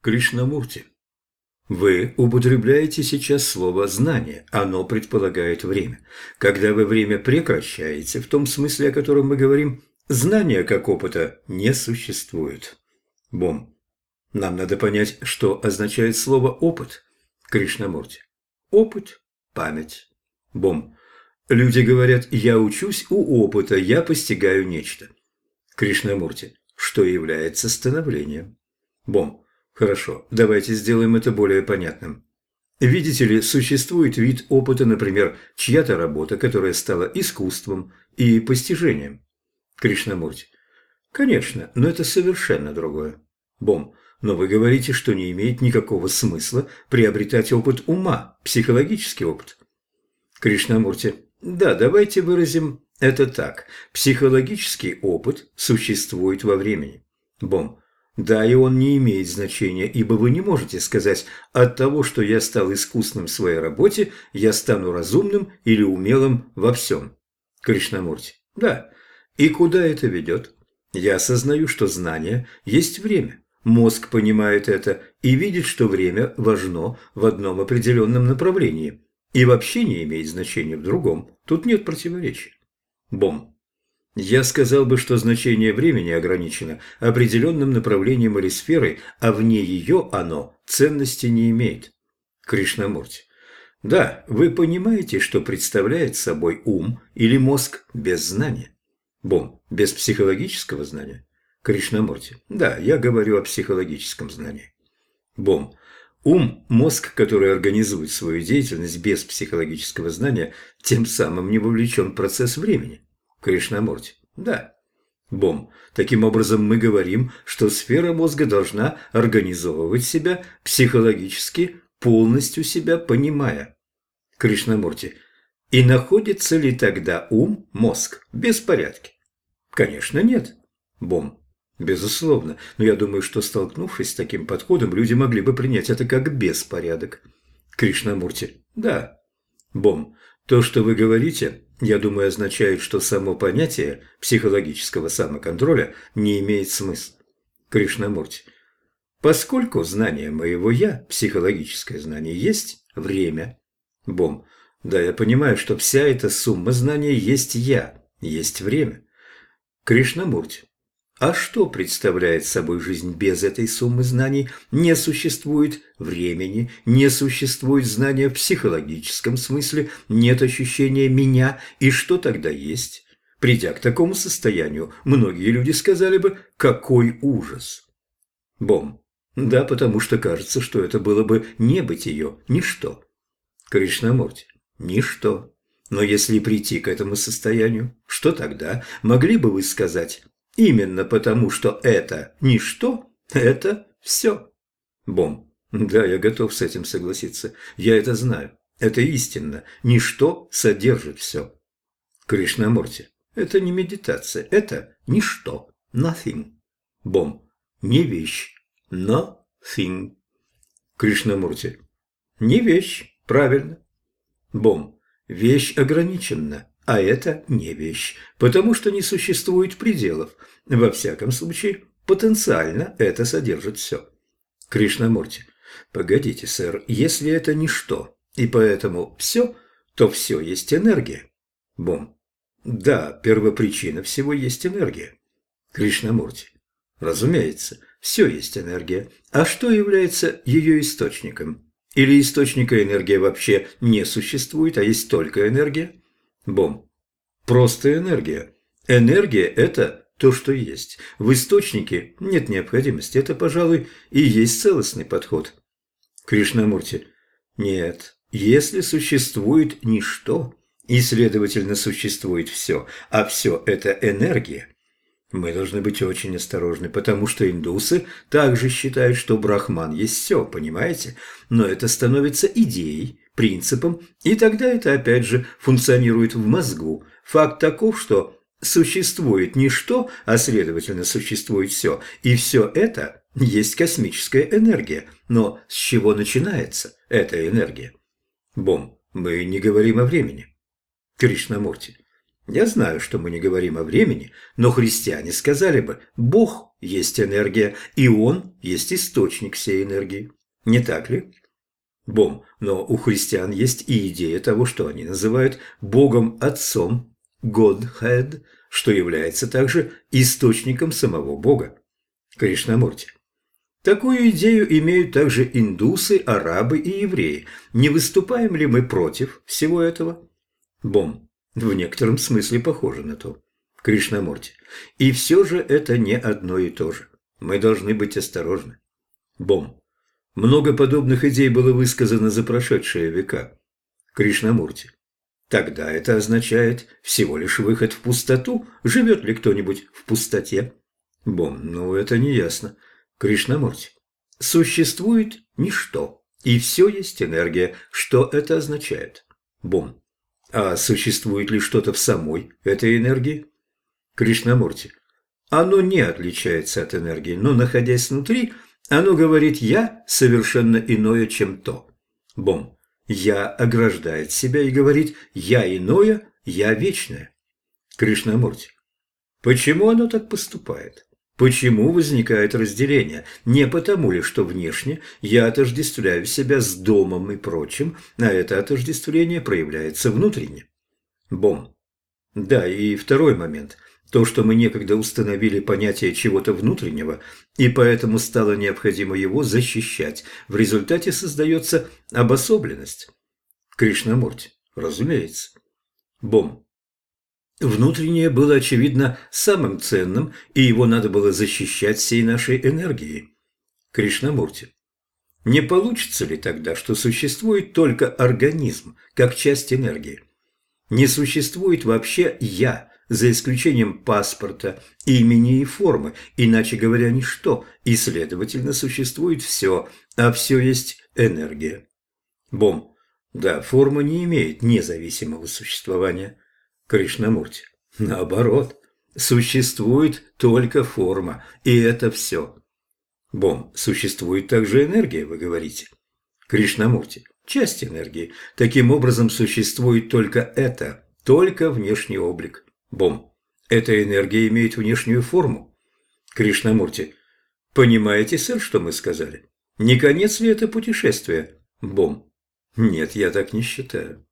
Кришнамурти, вы употребляете сейчас слово «знание». Оно предполагает время. Когда вы время прекращаете, в том смысле, о котором мы говорим, знания как опыта не существует. Бом. Нам надо понять, что означает слово «опыт». Кришнамурти. Опыт, память. Бом. Люди говорят «я учусь у опыта, я постигаю нечто». Кришнамурти. Что является становлением? Бом. Хорошо, давайте сделаем это более понятным. Видите ли, существует вид опыта, например, чья-то работа, которая стала искусством и постижением. Кришнамурти. Конечно, но это совершенно другое. Бом. Но вы говорите, что не имеет никакого смысла приобретать опыт ума, психологический опыт. Кришнамурти. Да, давайте выразим это так. Психологический опыт существует во времени. Бом. Да, и он не имеет значения, ибо вы не можете сказать «от того, что я стал искусным в своей работе, я стану разумным или умелым во всем». Кришнамурти. Да. И куда это ведет? Я осознаю, что знание есть время. Мозг понимает это и видит, что время важно в одном определенном направлении и вообще не имеет значения в другом. Тут нет противоречия. Бом. Я сказал бы, что значение времени ограничено определенным направлением или сферой, а вне ее оно ценности не имеет. Кришнамурти. Да, вы понимаете, что представляет собой ум или мозг без знания? Бом, без психологического знания? Кришнамурти. Да, я говорю о психологическом знании. Бом. Ум – мозг, который организует свою деятельность без психологического знания, тем самым не вовлечен в процесс времени. Кришнамурти. Да. Бом. Таким образом, мы говорим, что сфера мозга должна организовывать себя психологически, полностью себя понимая. Кришнамурти. И находится ли тогда ум, мозг, в беспорядке? Конечно, нет. Бом. Безусловно, но я думаю, что столкнувшись с таким подходом, люди могли бы принять это как беспорядок. Кришнамурти. Да. Бом. То, что вы говорите, я думаю, означает, что само понятие психологического самоконтроля не имеет смысла. Кришнамурти. Поскольку знание моего «я», психологическое знание, есть время. Бом. Да, я понимаю, что вся эта сумма знания есть «я», есть время. Кришнамурти. А что представляет собой жизнь без этой суммы знаний? Не существует времени, не существует знания в психологическом смысле, нет ощущения «меня», и что тогда есть? Придя к такому состоянию, многие люди сказали бы «какой ужас!» Бом. Да, потому что кажется, что это было бы не быть ее, ничто. Кришнамурти. Ничто. Но если прийти к этому состоянию, что тогда? Могли бы вы сказать Именно потому, что это ничто, это все. Бом. Да, я готов с этим согласиться. Я это знаю. Это истинно. Ничто содержит все. Кришнамурти. Это не медитация. Это ничто. Nothing. Бом. Не вещь. Nothing. Кришнамурти. Не вещь. Правильно. Бом. Вещь ограничена а это не вещь, потому что не существует пределов. Во всяком случае, потенциально это содержит все. Кришнамурти. Погодите, сэр, если это ничто, и поэтому все, то все есть энергия. Бом. Да, первопричина всего есть энергия. Кришнамурти. Разумеется, все есть энергия. А что является ее источником? Или источника энергии вообще не существует, а есть только энергия? Бом. Просто энергия. Энергия – это то, что есть. В источнике нет необходимости. Это, пожалуй, и есть целостный подход. Кришнамурти. Нет. Если существует ничто, и, следовательно, существует все, а все – это энергия, мы должны быть очень осторожны, потому что индусы также считают, что брахман есть все, понимаете? Но это становится идеей, принципам, и тогда это опять же функционирует в мозгу. Факт таков, что существует ничто, а следовательно существует все, и все это есть космическая энергия. Но с чего начинается эта энергия? Бом, мы не говорим о времени. Кришнамурти. Я знаю, что мы не говорим о времени, но христиане сказали бы, Бог есть энергия, и Он есть источник всей энергии. Не так ли? Бом, но у христиан есть и идея того, что они называют Богом Отцом, Godhead, что является также источником самого Бога. Кришнамурти. Такую идею имеют также индусы, арабы и евреи. Не выступаем ли мы против всего этого? Бом. В некотором смысле похоже на то. Кришнамурти. И все же это не одно и то же. Мы должны быть осторожны. Бом. Много подобных идей было высказано за прошедшие века. Кришнамурти. Тогда это означает всего лишь выход в пустоту. Живет ли кто-нибудь в пустоте? Бом, ну это не ясно. Кришнамурти. Существует ничто, и все есть энергия. Что это означает? Бом. А существует ли что-то в самой этой энергии? Кришнамурти. Оно не отличается от энергии, но находясь внутри – оно говорит «я» совершенно иное, чем то. Бом. «Я» ограждает себя и говорит «я иное, я вечное». Кришнамурти. Почему оно так поступает? Почему возникает разделение? Не потому ли, что внешне я отождествляю себя с домом и прочим, а это отождествление проявляется внутренне? Бом. Да, и второй момент. То, что мы некогда установили понятие чего-то внутреннего, и поэтому стало необходимо его защищать. В результате создается обособленность. Кришнамурти, разумеется. Бом. Внутреннее было, очевидно, самым ценным, и его надо было защищать всей нашей энергией. Кришнамурти. Не получится ли тогда, что существует только организм, как часть энергии? Не существует вообще «я», за исключением паспорта, имени и формы, иначе говоря, ничто, и, следовательно, существует все, а все есть энергия. Бом. Да, форма не имеет независимого существования. Кришнамурти. Наоборот, существует только форма, и это все. Бом. Существует также энергия, вы говорите. Кришнамурти. Часть энергии. Таким образом, существует только это, только внешний облик. Бом. Эта энергия имеет внешнюю форму. Кришнамурти. Понимаете, сэр, что мы сказали? Не конец ли это путешествия? Бом. Нет, я так не считаю.